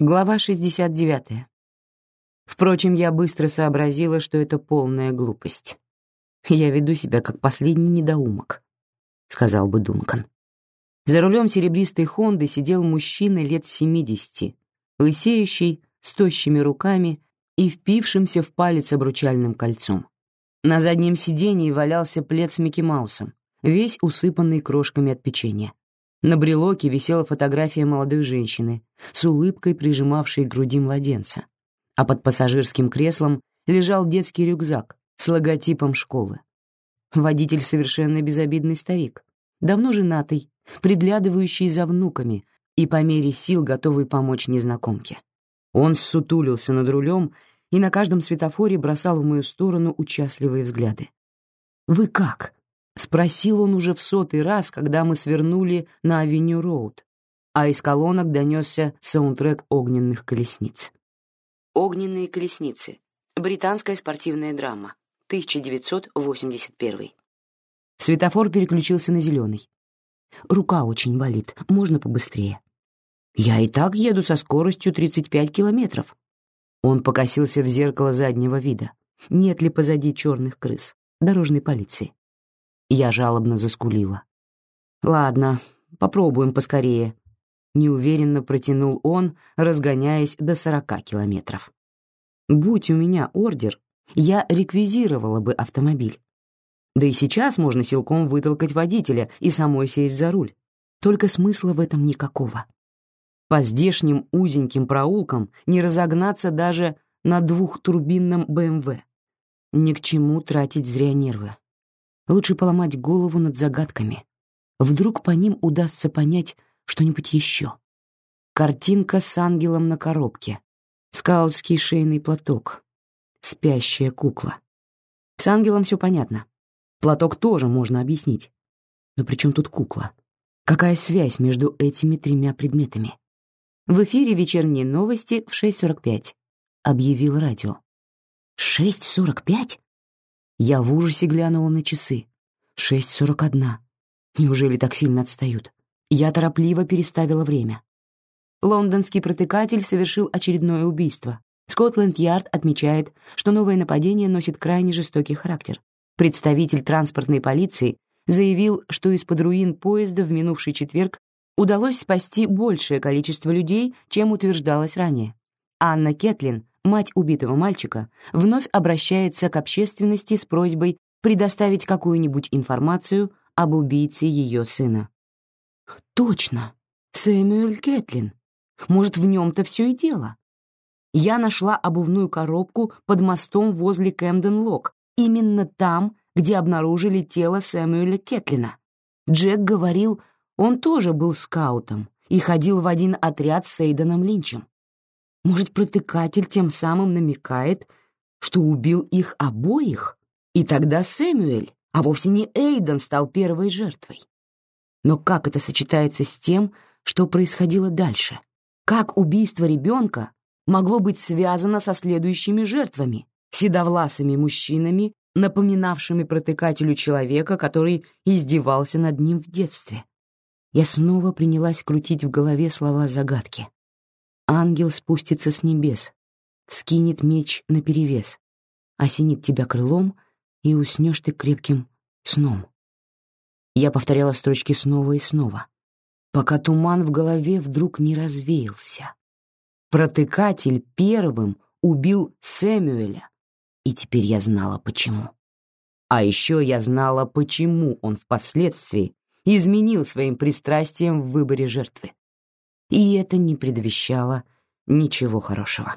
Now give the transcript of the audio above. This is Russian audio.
Глава 69. Впрочем, я быстро сообразила, что это полная глупость. Я веду себя как последний недоумок, сказал бы Дункан. За рулем серебристой Хонды сидел мужчина лет 70, лысеющий, с тощими руками и впившимся в палец обручальным кольцом. На заднем сиденье валялся плед с Микки Маусом, весь усыпанный крошками от печенья. На брелоке висела фотография молодой женщины с улыбкой, прижимавшей к груди младенца, а под пассажирским креслом лежал детский рюкзак с логотипом школы. Водитель совершенно безобидный старик, давно женатый, приглядывающий за внуками и по мере сил готовый помочь незнакомке. Он ссутулился над рулем и на каждом светофоре бросал в мою сторону участливые взгляды. «Вы как?» — спросил он уже в сотый раз, когда мы свернули на Авеню-Роуд, а из колонок донесся саундтрек огненных колесниц. «Огненные колесницы» — британская спортивная драма, 1981. Светофор переключился на зеленый. Рука очень болит, можно побыстрее. Я и так еду со скоростью 35 километров. Он покосился в зеркало заднего вида. Нет ли позади черных крыс, дорожной полиции? Я жалобно заскулила. «Ладно, попробуем поскорее», — неуверенно протянул он, разгоняясь до сорока километров. «Будь у меня ордер, я реквизировала бы автомобиль. Да и сейчас можно силком вытолкать водителя и самой сесть за руль. Только смысла в этом никакого. По здешним узеньким проулкам не разогнаться даже на двухтурбинном БМВ. Ни к чему тратить зря нервы. Лучше поломать голову над загадками. Вдруг по ним удастся понять что-нибудь еще. Картинка с ангелом на коробке. Скаутский шейный платок. Спящая кукла. С ангелом все понятно. Платок тоже можно объяснить. Но при чем тут кукла? Какая связь между этими тремя предметами? В эфире вечерние новости в 6.45. Объявил радио. 6.45? Я в ужасе глянула на часы. Шесть сорок одна. Неужели так сильно отстают? Я торопливо переставила время. Лондонский протыкатель совершил очередное убийство. Скотланд-Ярд отмечает, что новое нападение носит крайне жестокий характер. Представитель транспортной полиции заявил, что из-под руин поезда в минувший четверг удалось спасти большее количество людей, чем утверждалось ранее. Анна Кетлин, мать убитого мальчика, вновь обращается к общественности с просьбой предоставить какую-нибудь информацию об убийце ее сына. «Точно! Сэмюэль Кэтлин! Может, в нем-то все и дело?» Я нашла обувную коробку под мостом возле Кэмден-Лок, именно там, где обнаружили тело Сэмюэля Кэтлина. Джек говорил, он тоже был скаутом и ходил в один отряд с Эйденом Линчем. Может, протыкатель тем самым намекает, что убил их обоих? И тогда Сэмюэль, а вовсе не Эйден, стал первой жертвой. Но как это сочетается с тем, что происходило дальше? Как убийство ребенка могло быть связано со следующими жертвами, седовласыми мужчинами, напоминавшими протыкателю человека, который издевался над ним в детстве? Я снова принялась крутить в голове слова загадки. Ангел спустится с небес, вскинет меч наперевес, осенит тебя крылом, и уснешь ты крепким сном. Я повторяла строчки снова и снова, пока туман в голове вдруг не развеялся. Протыкатель первым убил Сэмюэля, и теперь я знала, почему. А еще я знала, почему он впоследствии изменил своим пристрастием в выборе жертвы и это не предвещало ничего хорошего.